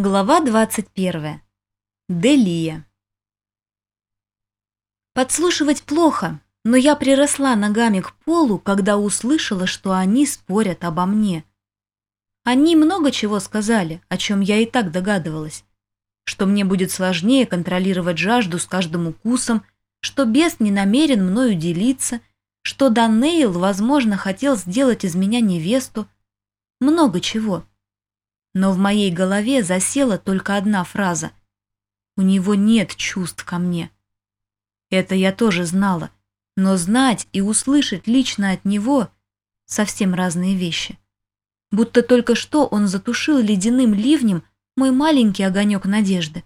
Глава 21. Делия. Подслушивать плохо, но я приросла ногами к полу, когда услышала, что они спорят обо мне. Они много чего сказали, о чем я и так догадывалась. Что мне будет сложнее контролировать жажду с каждым укусом, что бес не намерен мною делиться, что Данейл, возможно, хотел сделать из меня невесту. Много чего. Но в моей голове засела только одна фраза. У него нет чувств ко мне. Это я тоже знала, но знать и услышать лично от него — совсем разные вещи. Будто только что он затушил ледяным ливнем мой маленький огонек надежды.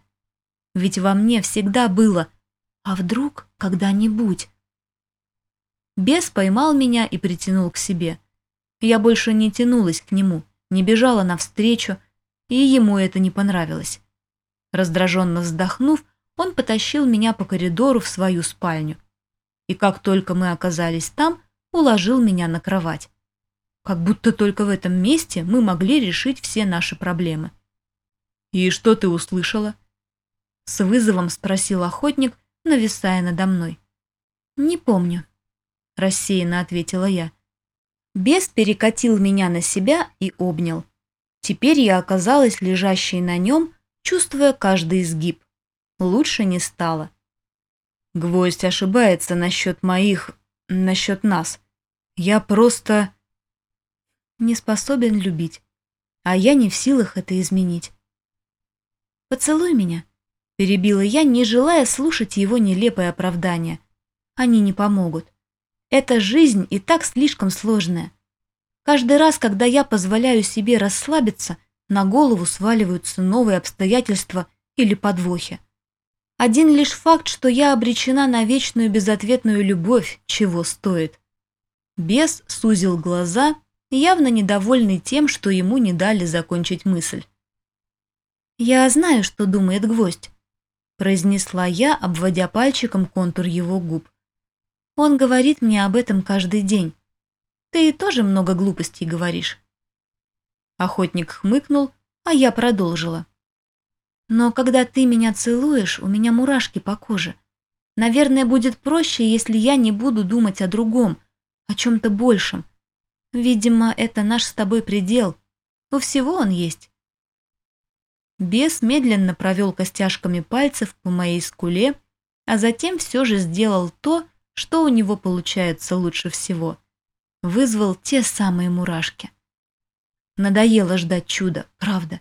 Ведь во мне всегда было «А вдруг когда-нибудь?» Бес поймал меня и притянул к себе. Я больше не тянулась к нему, не бежала навстречу, и ему это не понравилось. Раздраженно вздохнув, он потащил меня по коридору в свою спальню. И как только мы оказались там, уложил меня на кровать. Как будто только в этом месте мы могли решить все наши проблемы. «И что ты услышала?» С вызовом спросил охотник, нависая надо мной. «Не помню», – рассеянно ответила я. Бес перекатил меня на себя и обнял. Теперь я оказалась лежащей на нем, чувствуя каждый изгиб. Лучше не стало. Гвоздь ошибается насчет моих... насчет нас. Я просто... не способен любить. А я не в силах это изменить. «Поцелуй меня», — перебила я, не желая слушать его нелепое оправдание. Они не помогут. Эта жизнь и так слишком сложная. Каждый раз, когда я позволяю себе расслабиться, на голову сваливаются новые обстоятельства или подвохи. Один лишь факт, что я обречена на вечную безответную любовь, чего стоит. Бес сузил глаза, явно недовольный тем, что ему не дали закончить мысль. «Я знаю, что думает гвоздь», – произнесла я, обводя пальчиком контур его губ. «Он говорит мне об этом каждый день. Ты тоже много глупостей говоришь». Охотник хмыкнул, а я продолжила. «Но когда ты меня целуешь, у меня мурашки по коже. Наверное, будет проще, если я не буду думать о другом, о чем-то большем. Видимо, это наш с тобой предел. У всего он есть». Бес медленно провел костяшками пальцев по моей скуле, а затем все же сделал то, что у него получается лучше всего вызвал те самые мурашки. Надоело ждать чуда, правда.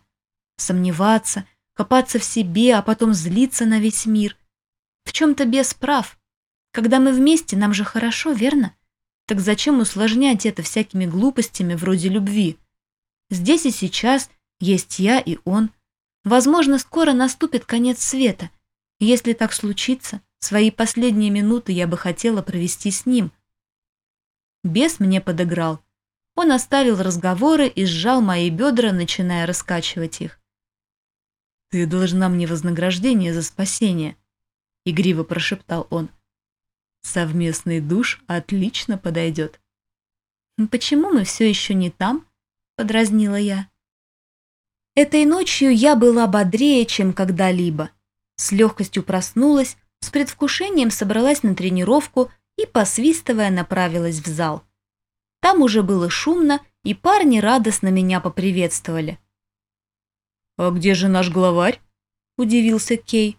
Сомневаться, копаться в себе, а потом злиться на весь мир. В чем-то без прав. Когда мы вместе, нам же хорошо, верно? Так зачем усложнять это всякими глупостями вроде любви? Здесь и сейчас есть я и он. Возможно, скоро наступит конец света. Если так случится, свои последние минуты я бы хотела провести с ним – Бес мне подыграл. Он оставил разговоры и сжал мои бедра, начиная раскачивать их. «Ты должна мне вознаграждение за спасение», — игриво прошептал он. «Совместный душ отлично подойдет». «Почему мы все еще не там?» — подразнила я. Этой ночью я была бодрее, чем когда-либо. С легкостью проснулась, с предвкушением собралась на тренировку — и, посвистывая, направилась в зал. Там уже было шумно, и парни радостно меня поприветствовали. «А где же наш главарь?» – удивился Кей.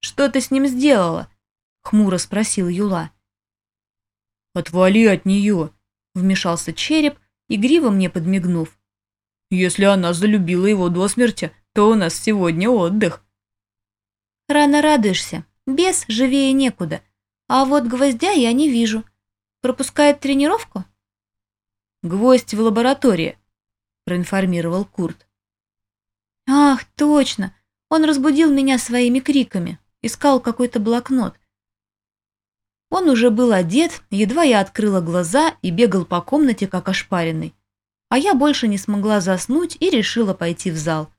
«Что ты с ним сделала?» – хмуро спросил Юла. «Отвали от нее!» – вмешался череп, игриво мне подмигнув. «Если она залюбила его до смерти, то у нас сегодня отдых». «Рано радуешься. Без живее некуда», а вот гвоздя я не вижу. Пропускает тренировку? Гвоздь в лаборатории, проинформировал Курт. Ах, точно. Он разбудил меня своими криками. Искал какой-то блокнот. Он уже был одет, едва я открыла глаза и бегал по комнате, как ошпаренный. А я больше не смогла заснуть и решила пойти в зал.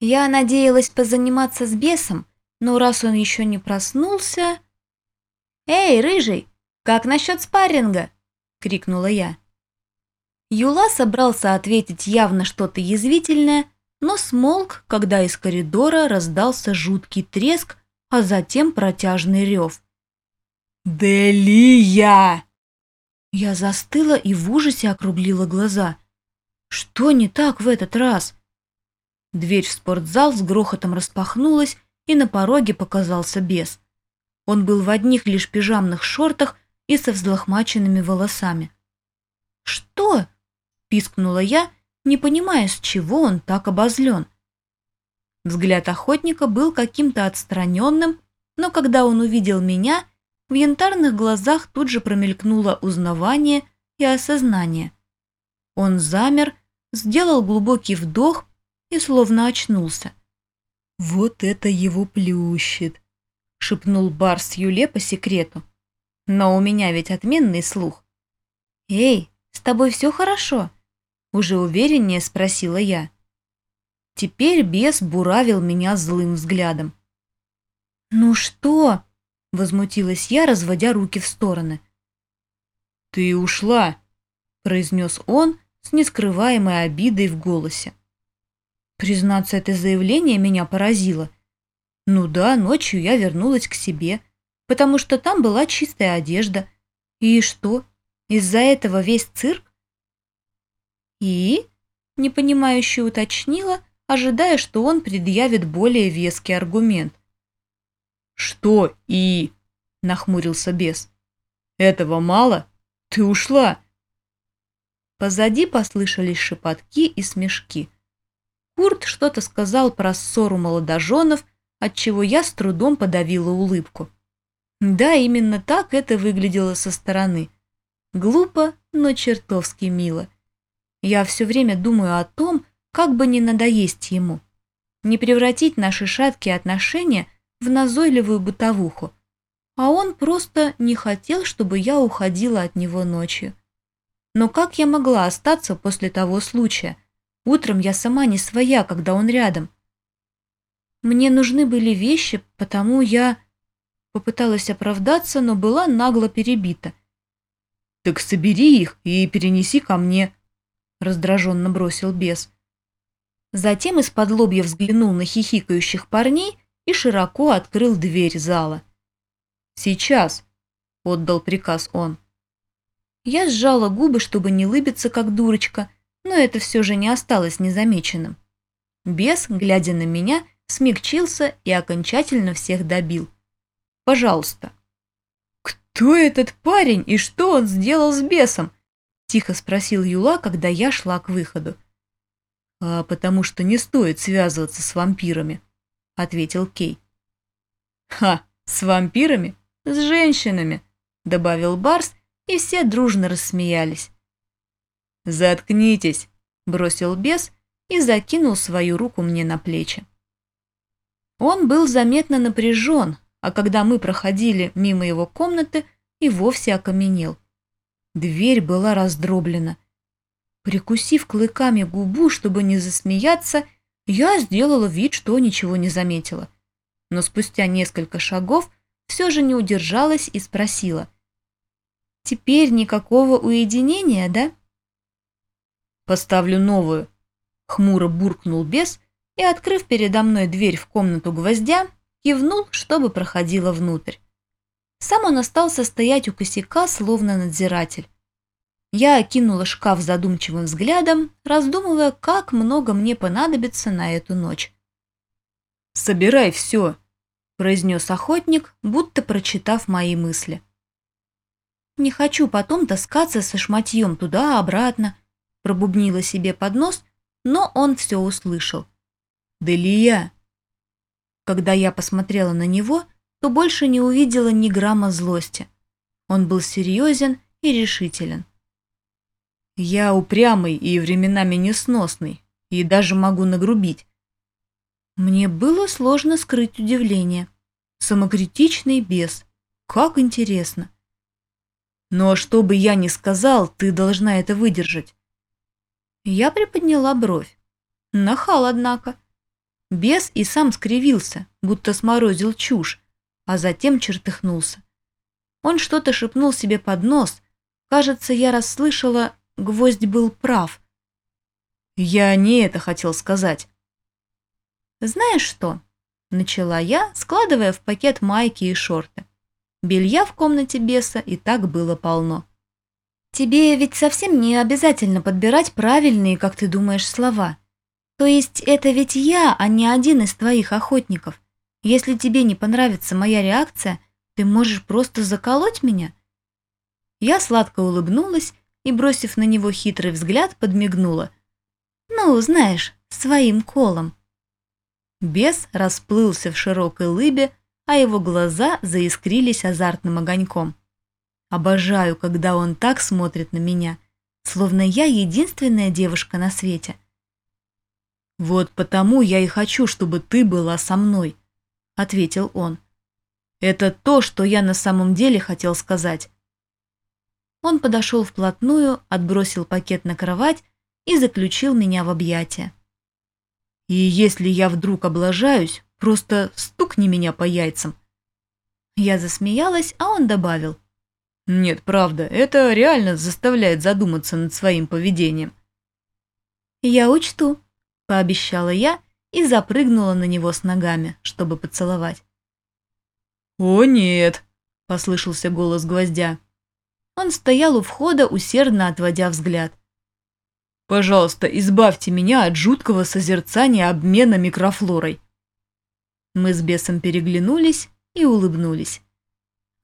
Я надеялась позаниматься с бесом, но раз он еще не проснулся... «Эй, рыжий, как насчет спарринга?» — крикнула я. Юла собрался ответить явно что-то язвительное, но смолк, когда из коридора раздался жуткий треск, а затем протяжный рев. «Делия!» Я застыла и в ужасе округлила глаза. Что не так в этот раз? Дверь в спортзал с грохотом распахнулась, и на пороге показался бес. Он был в одних лишь пижамных шортах и со взлохмаченными волосами. «Что?» – пискнула я, не понимая, с чего он так обозлен. Взгляд охотника был каким-то отстраненным, но когда он увидел меня, в янтарных глазах тут же промелькнуло узнавание и осознание. Он замер, сделал глубокий вдох и словно очнулся. «Вот это его плющит!» — шепнул Барс Юле по секрету. «Но у меня ведь отменный слух». «Эй, с тобой все хорошо?» — уже увереннее спросила я. Теперь бес буравил меня злым взглядом. «Ну что?» — возмутилась я, разводя руки в стороны. «Ты ушла!» — произнес он с нескрываемой обидой в голосе. Признаться, это заявление меня поразило. Ну да, ночью я вернулась к себе, потому что там была чистая одежда. И что, из-за этого весь цирк? И? Непонимающе уточнила, ожидая, что он предъявит более веский аргумент. «Что «и»?» – нахмурился бес. «Этого мало? Ты ушла!» Позади послышались шепотки и смешки – Курт что-то сказал про ссору молодоженов, отчего я с трудом подавила улыбку. Да, именно так это выглядело со стороны. Глупо, но чертовски мило. Я все время думаю о том, как бы не надоесть ему. Не превратить наши шаткие отношения в назойливую бытовуху. А он просто не хотел, чтобы я уходила от него ночью. Но как я могла остаться после того случая – Утром я сама не своя, когда он рядом. Мне нужны были вещи, потому я попыталась оправдаться, но была нагло перебита. «Так собери их и перенеси ко мне», — раздраженно бросил бес. Затем из-под лобья взглянул на хихикающих парней и широко открыл дверь зала. «Сейчас», — отдал приказ он. Я сжала губы, чтобы не лыбиться, как дурочка, но это все же не осталось незамеченным. Бес, глядя на меня, смягчился и окончательно всех добил. «Пожалуйста». «Кто этот парень и что он сделал с бесом?» – тихо спросил Юла, когда я шла к выходу. «А потому что не стоит связываться с вампирами», – ответил Кей. «Ха, с вампирами? С женщинами», – добавил Барс, и все дружно рассмеялись. «Заткнитесь!» – бросил бес и закинул свою руку мне на плечи. Он был заметно напряжен, а когда мы проходили мимо его комнаты, и вовсе окаменел. Дверь была раздроблена. Прикусив клыками губу, чтобы не засмеяться, я сделала вид, что ничего не заметила. Но спустя несколько шагов все же не удержалась и спросила. «Теперь никакого уединения, да?» Поставлю новую. Хмуро буркнул бес и, открыв передо мной дверь в комнату гвоздя, кивнул, чтобы проходила внутрь. Сам он остался стоять у косяка, словно надзиратель. Я окинула шкаф задумчивым взглядом, раздумывая, как много мне понадобится на эту ночь. «Собирай все», – произнес охотник, будто прочитав мои мысли. «Не хочу потом таскаться со шматьем туда-обратно, пробубнила себе под нос, но он все услышал. «Делия!» Когда я посмотрела на него, то больше не увидела ни грамма злости. Он был серьезен и решителен. «Я упрямый и временами несносный, и даже могу нагрубить». Мне было сложно скрыть удивление. Самокритичный бес. Как интересно. Но что бы я ни сказал, ты должна это выдержать. Я приподняла бровь. Нахал, однако. Бес и сам скривился, будто сморозил чушь, а затем чертыхнулся. Он что-то шепнул себе под нос. Кажется, я расслышала, гвоздь был прав. «Я не это хотел сказать», «Знаешь что?» – начала я, складывая в пакет майки и шорты. Белья в комнате беса и так было полно. «Тебе ведь совсем не обязательно подбирать правильные, как ты думаешь, слова. То есть это ведь я, а не один из твоих охотников. Если тебе не понравится моя реакция, ты можешь просто заколоть меня». Я сладко улыбнулась и, бросив на него хитрый взгляд, подмигнула. «Ну, знаешь, своим колом». Бес расплылся в широкой лыбе, а его глаза заискрились азартным огоньком. Обожаю, когда он так смотрит на меня, словно я единственная девушка на свете. «Вот потому я и хочу, чтобы ты была со мной», — ответил он. «Это то, что я на самом деле хотел сказать». Он подошел вплотную, отбросил пакет на кровать и заключил меня в объятия. И если я вдруг облажаюсь, просто стукни меня по яйцам. Я засмеялась, а он добавил. Нет, правда, это реально заставляет задуматься над своим поведением. Я учту, пообещала я и запрыгнула на него с ногами, чтобы поцеловать. «О, нет!» – послышался голос гвоздя. Он стоял у входа, усердно отводя взгляд. Пожалуйста, избавьте меня от жуткого созерцания обмена микрофлорой. Мы с бесом переглянулись и улыбнулись.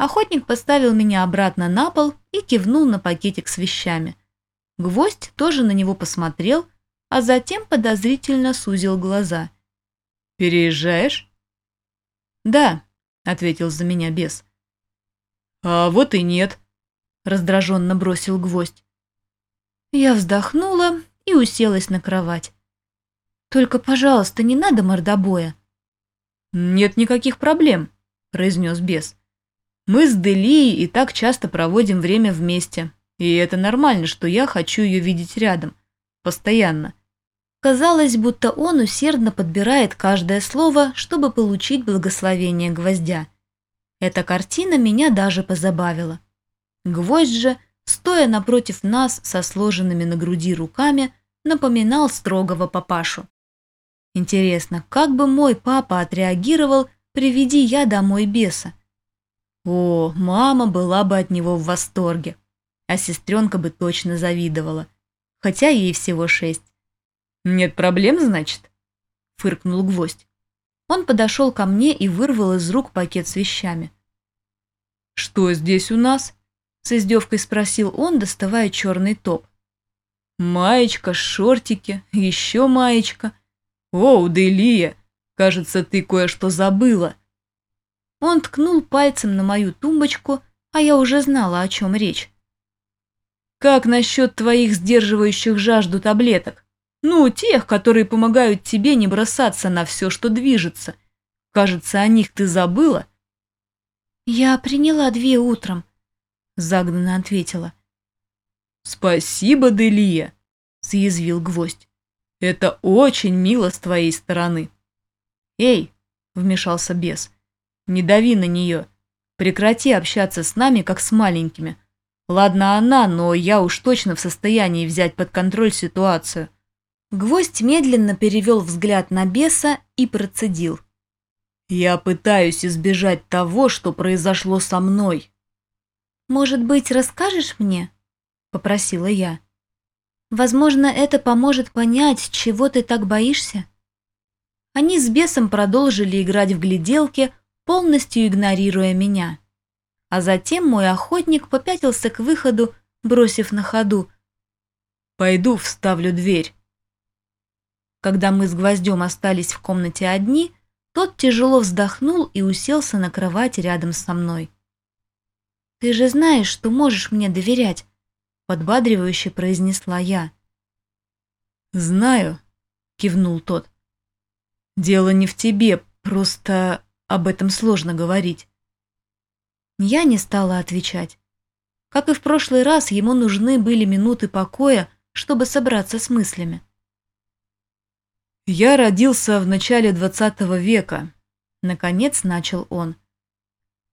Охотник поставил меня обратно на пол и кивнул на пакетик с вещами. Гвоздь тоже на него посмотрел, а затем подозрительно сузил глаза. «Переезжаешь?» «Да», — ответил за меня бес. «А вот и нет», — раздраженно бросил гвоздь. Я вздохнула и уселась на кровать. «Только, пожалуйста, не надо мордобоя». «Нет никаких проблем», – произнес бес. «Мы с Делией и так часто проводим время вместе, и это нормально, что я хочу ее видеть рядом. Постоянно». Казалось, будто он усердно подбирает каждое слово, чтобы получить благословение гвоздя. Эта картина меня даже позабавила. Гвоздь же стоя напротив нас со сложенными на груди руками, напоминал строгого папашу. Интересно, как бы мой папа отреагировал, приведи я домой беса? О, мама была бы от него в восторге, а сестренка бы точно завидовала, хотя ей всего шесть. «Нет проблем, значит?» – фыркнул гвоздь. Он подошел ко мне и вырвал из рук пакет с вещами. «Что здесь у нас?» С издевкой спросил он, доставая черный топ. «Маечка, шортики, еще маечка. О, Делия, кажется, ты кое-что забыла». Он ткнул пальцем на мою тумбочку, а я уже знала, о чем речь. «Как насчет твоих сдерживающих жажду таблеток? Ну, тех, которые помогают тебе не бросаться на все, что движется. Кажется, о них ты забыла?» «Я приняла две утром», загнанно ответила. «Спасибо, Делия», — съязвил гвоздь. «Это очень мило с твоей стороны». «Эй», — вмешался бес, — «не дави на нее. Прекрати общаться с нами, как с маленькими. Ладно она, но я уж точно в состоянии взять под контроль ситуацию». Гвоздь медленно перевел взгляд на беса и процедил. «Я пытаюсь избежать того, что произошло со мной». «Может быть, расскажешь мне?» – попросила я. «Возможно, это поможет понять, чего ты так боишься?» Они с бесом продолжили играть в гляделки, полностью игнорируя меня. А затем мой охотник попятился к выходу, бросив на ходу. «Пойду вставлю дверь». Когда мы с гвоздем остались в комнате одни, тот тяжело вздохнул и уселся на кровать рядом со мной. «Ты же знаешь, что можешь мне доверять», — подбадривающе произнесла я. «Знаю», — кивнул тот. «Дело не в тебе, просто об этом сложно говорить». Я не стала отвечать. Как и в прошлый раз, ему нужны были минуты покоя, чтобы собраться с мыслями. «Я родился в начале двадцатого века», — наконец начал он.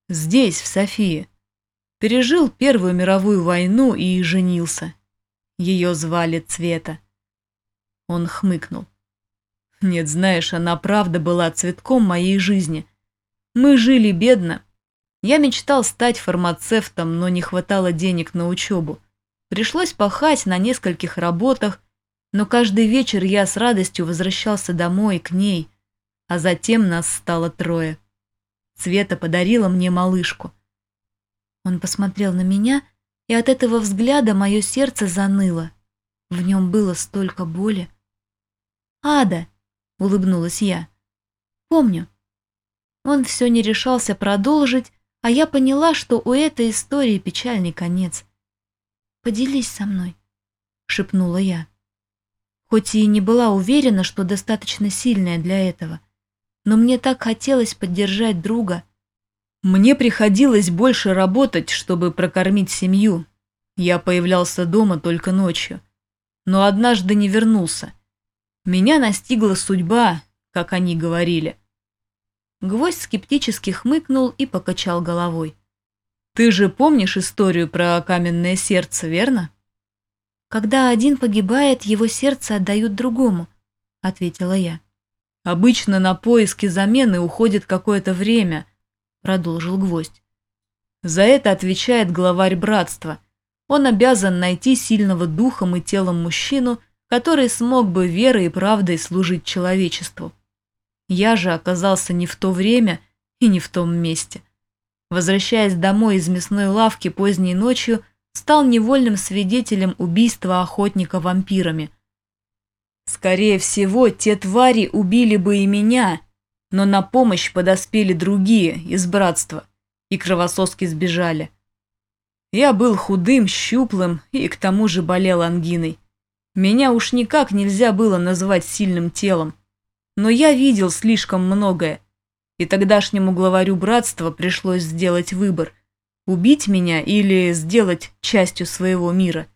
«Здесь, в Софии. Пережил Первую мировую войну и женился. Ее звали Цвета. Он хмыкнул. Нет, знаешь, она правда была цветком моей жизни. Мы жили бедно. Я мечтал стать фармацевтом, но не хватало денег на учебу. Пришлось пахать на нескольких работах, но каждый вечер я с радостью возвращался домой к ней, а затем нас стало трое. Света подарила мне малышку. Он посмотрел на меня, и от этого взгляда мое сердце заныло. В нем было столько боли. «Ада!» — улыбнулась я. «Помню». Он все не решался продолжить, а я поняла, что у этой истории печальный конец. «Поделись со мной», — шепнула я. Хоть и не была уверена, что достаточно сильная для этого, но мне так хотелось поддержать друга. Мне приходилось больше работать, чтобы прокормить семью. Я появлялся дома только ночью, но однажды не вернулся. Меня настигла судьба, как они говорили. Гвоздь скептически хмыкнул и покачал головой. «Ты же помнишь историю про каменное сердце, верно?» «Когда один погибает, его сердце отдают другому», — ответила я. «Обычно на поиски замены уходит какое-то время», — продолжил Гвоздь. «За это отвечает главарь братства. Он обязан найти сильного духом и телом мужчину, который смог бы верой и правдой служить человечеству. Я же оказался не в то время и не в том месте. Возвращаясь домой из мясной лавки поздней ночью, стал невольным свидетелем убийства охотника вампирами. Скорее всего, те твари убили бы и меня, но на помощь подоспели другие из братства, и кровососки сбежали. Я был худым, щуплым и к тому же болел ангиной. Меня уж никак нельзя было назвать сильным телом. Но я видел слишком многое, и тогдашнему главарю братства пришлось сделать выбор – убить меня или сделать частью своего мира.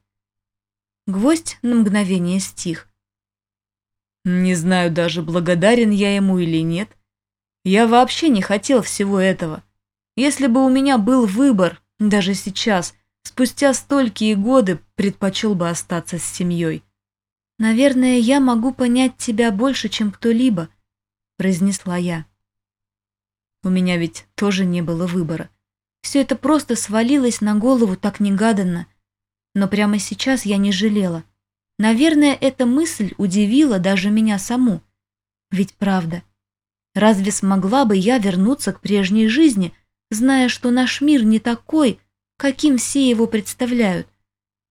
Гвоздь на мгновение стих. Не знаю даже, благодарен я ему или нет. Я вообще не хотел всего этого. Если бы у меня был выбор, даже сейчас, спустя столькие годы, предпочел бы остаться с семьей. «Наверное, я могу понять тебя больше, чем кто-либо», — произнесла я. У меня ведь тоже не было выбора. Все это просто свалилось на голову так негаданно. Но прямо сейчас я не жалела. Наверное, эта мысль удивила даже меня саму. Ведь правда. Разве смогла бы я вернуться к прежней жизни, зная, что наш мир не такой, каким все его представляют?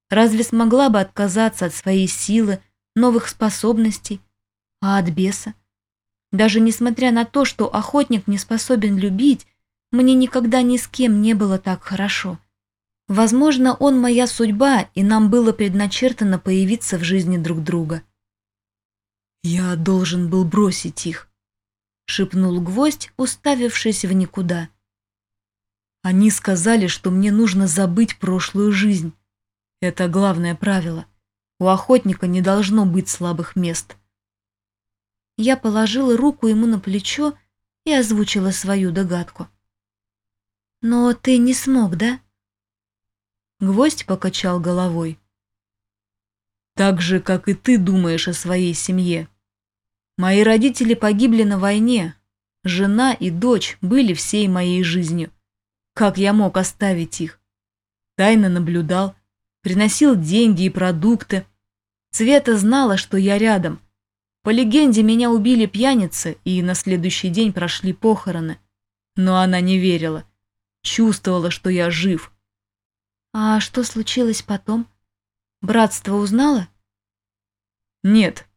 Разве смогла бы отказаться от своей силы, новых способностей, а от беса. Даже несмотря на то, что охотник не способен любить, мне никогда ни с кем не было так хорошо. Возможно, он моя судьба, и нам было предначертано появиться в жизни друг друга. «Я должен был бросить их», — шепнул гвоздь, уставившись в никуда. «Они сказали, что мне нужно забыть прошлую жизнь. Это главное правило. У охотника не должно быть слабых мест. Я положила руку ему на плечо и озвучила свою догадку. «Но ты не смог, да?» Гвоздь покачал головой. «Так же, как и ты думаешь о своей семье. Мои родители погибли на войне. Жена и дочь были всей моей жизнью. Как я мог оставить их? Тайно наблюдал, приносил деньги и продукты. Света знала, что я рядом. По легенде, меня убили пьяницы, и на следующий день прошли похороны. Но она не верила. Чувствовала, что я жив. А что случилось потом? Братство узнало? Нет.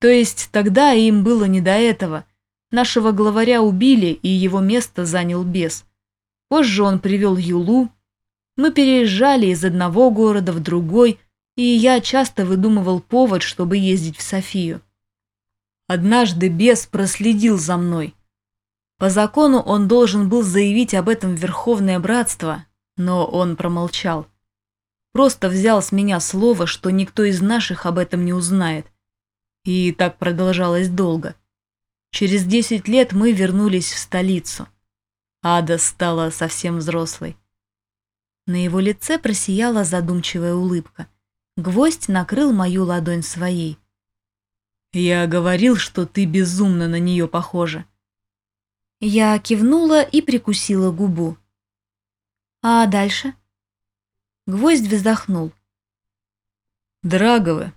То есть тогда им было не до этого. Нашего главаря убили, и его место занял бес. Позже он привел Юлу, мы переезжали из одного города в другой, и я часто выдумывал повод, чтобы ездить в Софию. Однажды бес проследил за мной. По закону он должен был заявить об этом в Верховное Братство, но он промолчал. Просто взял с меня слово, что никто из наших об этом не узнает. И так продолжалось долго. Через десять лет мы вернулись в столицу. Ада стала совсем взрослой. На его лице просияла задумчивая улыбка. Гвоздь накрыл мою ладонь своей. Я говорил, что ты безумно на нее похожа. Я кивнула и прикусила губу. А дальше? Гвоздь вздохнул. Драговы.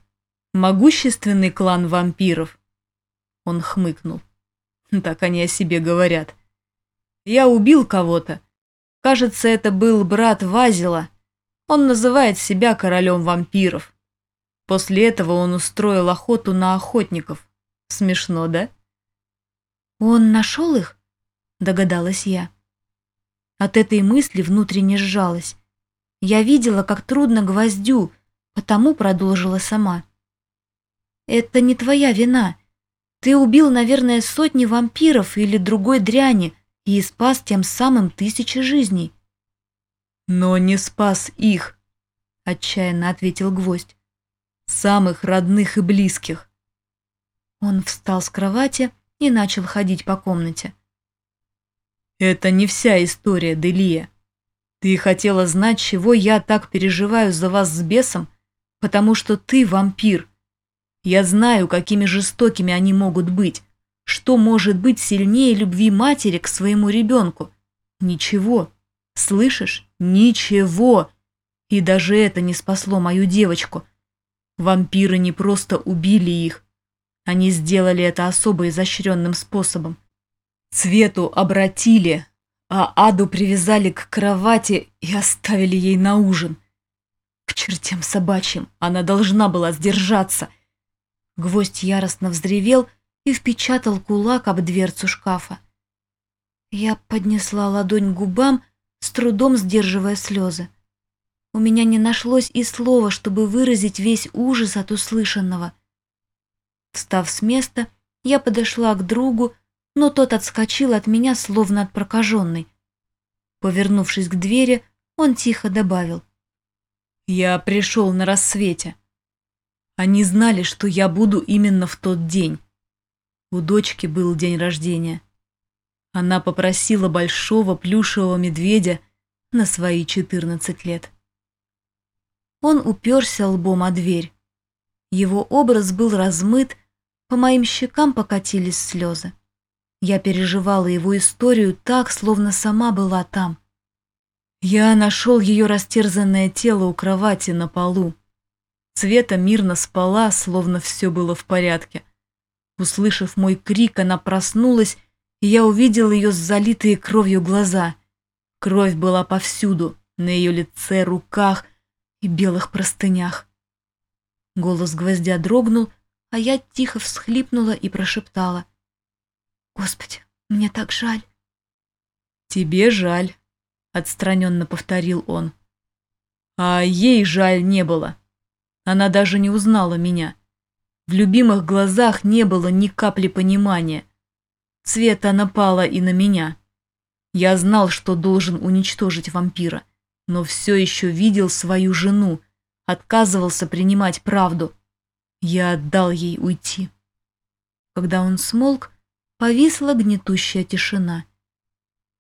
Могущественный клан вампиров. Он хмыкнул. Так они о себе говорят. Я убил кого-то. Кажется, это был брат Вазила. Он называет себя королем вампиров. После этого он устроил охоту на охотников. Смешно, да? Он нашел их? Догадалась я. От этой мысли внутренне сжалась. Я видела, как трудно гвоздю, потому продолжила сама. Это не твоя вина. Ты убил, наверное, сотни вампиров или другой дряни и спас тем самым тысячи жизней. Но не спас их, отчаянно ответил гвоздь. Самых родных и близких. Он встал с кровати и начал ходить по комнате. Это не вся история, Делия. Ты хотела знать, чего я так переживаю за вас с бесом, потому что ты вампир. Я знаю, какими жестокими они могут быть. Что может быть сильнее любви матери к своему ребенку? Ничего. Слышишь? Ничего. И даже это не спасло мою девочку. Вампиры не просто убили их. Они сделали это особо изощренным способом. Цвету обратили, а Аду привязали к кровати и оставили ей на ужин. К чертям собачьим, она должна была сдержаться. Гвоздь яростно взревел и впечатал кулак об дверцу шкафа. Я поднесла ладонь к губам, с трудом сдерживая слезы. У меня не нашлось и слова, чтобы выразить весь ужас от услышанного. Встав с места, я подошла к другу, но тот отскочил от меня, словно от прокаженной. Повернувшись к двери, он тихо добавил. «Я пришел на рассвете. Они знали, что я буду именно в тот день. У дочки был день рождения. Она попросила большого плюшевого медведя на свои 14 лет. Он уперся лбом о дверь. Его образ был размыт, по моим щекам покатились слезы. Я переживала его историю так, словно сама была там. Я нашел ее растерзанное тело у кровати на полу. Света мирно спала, словно все было в порядке. Услышав мой крик, она проснулась, и я увидел ее с залитые кровью глаза. Кровь была повсюду, на ее лице, руках и белых простынях. Голос гвоздя дрогнул, а я тихо всхлипнула и прошептала. «Господи, мне так жаль». «Тебе жаль», — отстраненно повторил он. «А ей жаль не было. Она даже не узнала меня». В любимых глазах не было ни капли понимания. Цвета напала и на меня. Я знал, что должен уничтожить вампира, но все еще видел свою жену, отказывался принимать правду. Я отдал ей уйти. Когда он смолк, повисла гнетущая тишина.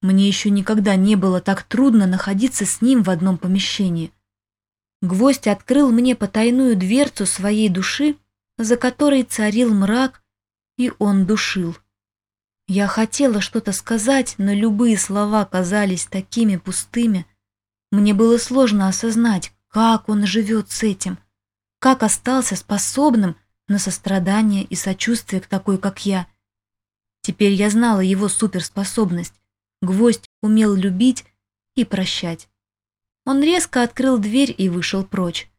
Мне еще никогда не было так трудно находиться с ним в одном помещении. Гвоздь открыл мне потайную дверцу своей души за которой царил мрак, и он душил. Я хотела что-то сказать, но любые слова казались такими пустыми. Мне было сложно осознать, как он живет с этим, как остался способным на сострадание и сочувствие к такой, как я. Теперь я знала его суперспособность. Гвоздь умел любить и прощать. Он резко открыл дверь и вышел прочь.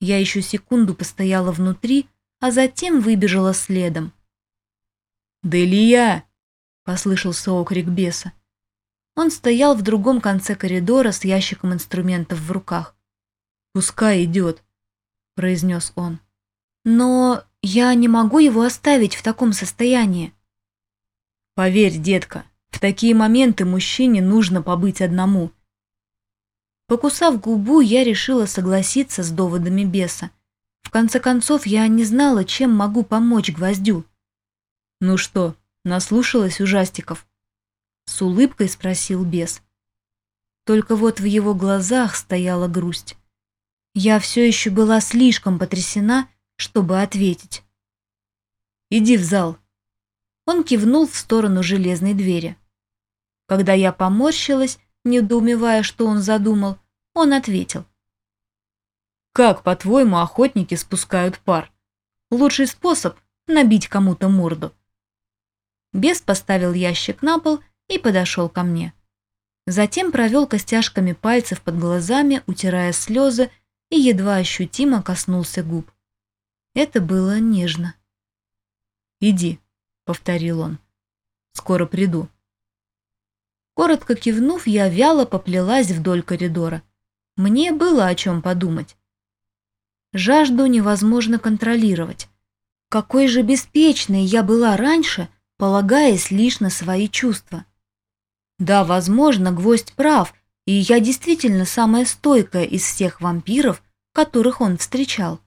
Я еще секунду постояла внутри, а затем выбежала следом. «Делия!» — послышался окрик беса. Он стоял в другом конце коридора с ящиком инструментов в руках. «Пускай идет», — произнес он. «Но я не могу его оставить в таком состоянии». «Поверь, детка, в такие моменты мужчине нужно побыть одному». Покусав губу, я решила согласиться с доводами беса. В конце концов, я не знала, чем могу помочь гвоздю. «Ну что, наслушалась ужастиков?» С улыбкой спросил бес. Только вот в его глазах стояла грусть. Я все еще была слишком потрясена, чтобы ответить. Иди в зал». Он кивнул в сторону железной двери. Когда я поморщилась, недоумевая, что он задумал, он ответил. «Как, по-твоему, охотники спускают пар? Лучший способ – набить кому-то морду». Бес поставил ящик на пол и подошел ко мне. Затем провел костяшками пальцев под глазами, утирая слезы, и едва ощутимо коснулся губ. Это было нежно. «Иди», — повторил он. «Скоро приду». Коротко кивнув, я вяло поплелась вдоль коридора. Мне было о чем подумать. Жажду невозможно контролировать. Какой же беспечной я была раньше, полагаясь лишь на свои чувства. Да, возможно, гвоздь прав, и я действительно самая стойкая из всех вампиров, которых он встречал.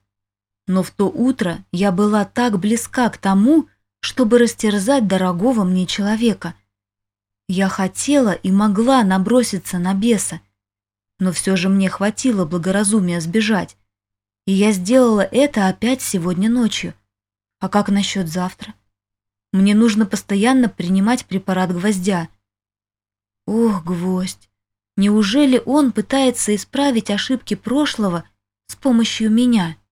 Но в то утро я была так близка к тому, чтобы растерзать дорогого мне человека. Я хотела и могла наброситься на беса, но все же мне хватило благоразумия сбежать. И я сделала это опять сегодня ночью. А как насчет завтра? Мне нужно постоянно принимать препарат гвоздя. Ох, гвоздь! Неужели он пытается исправить ошибки прошлого с помощью меня?